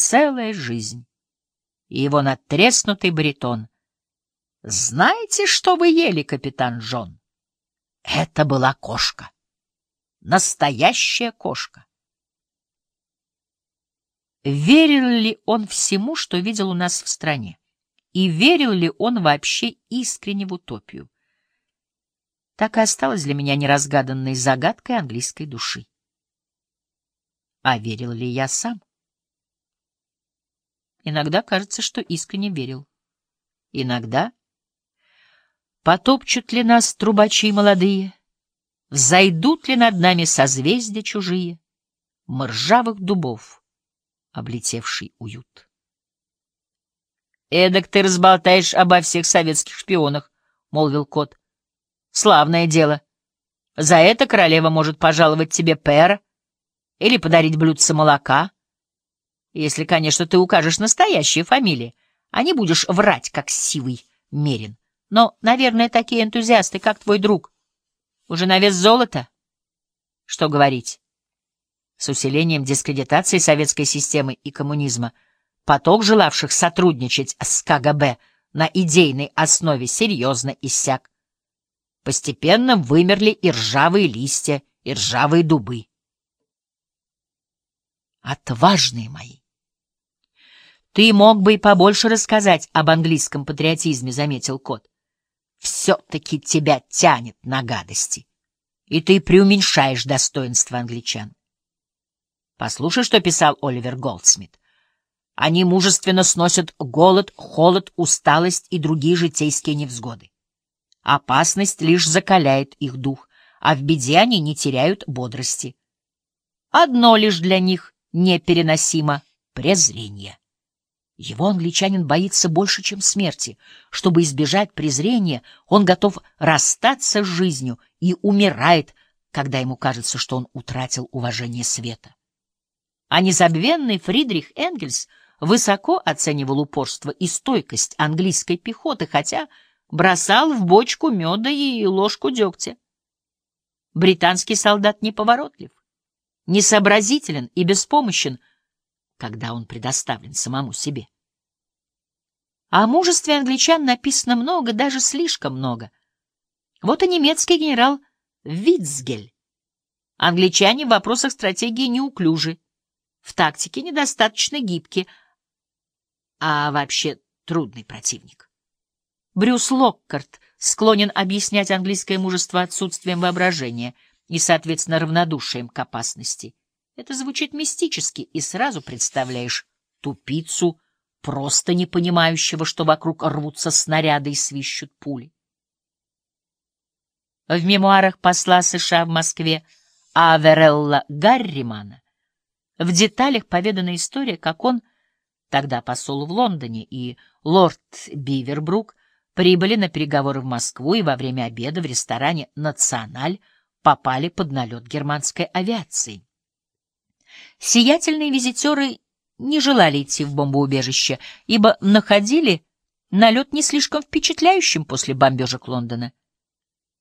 целая жизнь. И его надтреснутый баритон. «Знаете, что вы ели, капитан Джон?» Это была кошка. Настоящая кошка. Верил ли он всему, что видел у нас в стране? И верил ли он вообще искренне в утопию? Так и осталось для меня неразгаданной загадкой английской души. А верил ли я сам? Иногда кажется, что искренне верил. Иногда потопчут ли нас трубачи молодые, взойдут ли над нами созвездия чужие, мржавых дубов, облетевший уют. «Эдак ты разболтаешь обо всех советских шпионах», — молвил кот. «Славное дело. За это королева может пожаловать тебе пера или подарить блюдце молока, если, конечно, ты укажешь настоящие фамилии, а не будешь врать, как сивый мерин. Но, наверное, такие энтузиасты, как твой друг, уже на вес золота. Что говорить? С усилением дискредитации советской системы и коммунизма — Поток желавших сотрудничать с КГБ на идейной основе серьезно иссяк. Постепенно вымерли и ржавые листья, и ржавые дубы. Отважные мои! Ты мог бы и побольше рассказать об английском патриотизме, — заметил кот. Все-таки тебя тянет на гадости, и ты преуменьшаешь достоинство англичан. Послушай, что писал Оливер Голдсмит. Они мужественно сносят голод, холод, усталость и другие житейские невзгоды. Опасность лишь закаляет их дух, а в беде они не теряют бодрости. Одно лишь для них непереносимо — презрение. Его англичанин боится больше, чем смерти. Чтобы избежать презрения, он готов расстаться с жизнью и умирает, когда ему кажется, что он утратил уважение света. А незабвенный Фридрих Энгельс — высоко оценивал упорство и стойкость английской пехоты, хотя бросал в бочку меда и ложку дегтя. Британский солдат неповоротлив, несообразителен и беспомощен, когда он предоставлен самому себе. О мужестве англичан написано много, даже слишком много. Вот и немецкий генерал Вицгель. Англичане в вопросах стратегии неуклюжи, в тактике недостаточно гибки, а вообще трудный противник. Брюс Локкарт склонен объяснять английское мужество отсутствием воображения и, соответственно, равнодушием к опасности. Это звучит мистически, и сразу представляешь тупицу, просто не понимающего, что вокруг рвутся снаряды и свищут пули. В мемуарах посла США в Москве Аверелла Гарримана в деталях поведана история, как он Тогда посол в Лондоне и лорд Бивербрук прибыли на переговоры в Москву и во время обеда в ресторане «Националь» попали под налет германской авиации. Сиятельные визитеры не желали идти в бомбоубежище, ибо находили налет не слишком впечатляющим после бомбежек Лондона.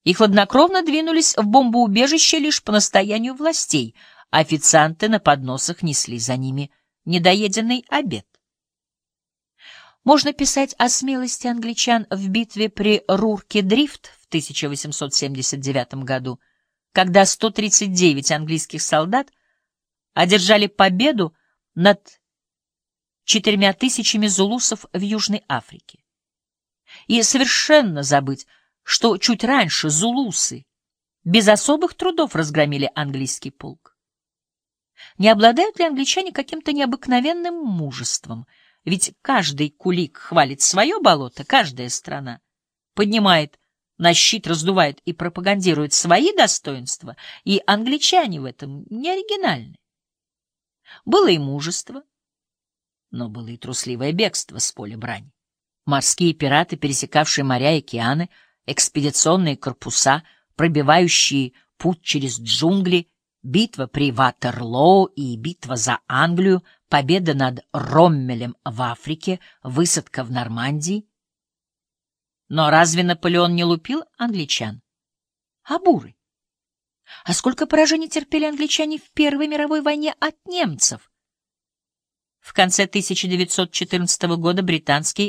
И хладнокровно двинулись в бомбоубежище лишь по настоянию властей, официанты на подносах несли за ними недоеденный обед. Можно писать о смелости англичан в битве при Рурке-Дрифт в 1879 году, когда 139 английских солдат одержали победу над четырьмя тысячами зулусов в Южной Африке. И совершенно забыть, что чуть раньше зулусы без особых трудов разгромили английский полк. Не обладают ли англичане каким-то необыкновенным мужеством — ведь каждый кулик хвалит свое болото, каждая страна поднимает на щит, раздувает и пропагандирует свои достоинства, и англичане в этом не оригинальны. Было и мужество, но было и трусливое бегство с поля брани. Морские пираты, пересекавшие моря и океаны, экспедиционные корпуса, пробивающие путь через джунгли, битва при Ватерлоу и битва за Англию — победа над Роммелем в Африке, высадка в Нормандии. Но разве Наполеон не лупил англичан? А буры? А сколько поражений терпели англичане в Первой мировой войне от немцев? В конце 1914 года британский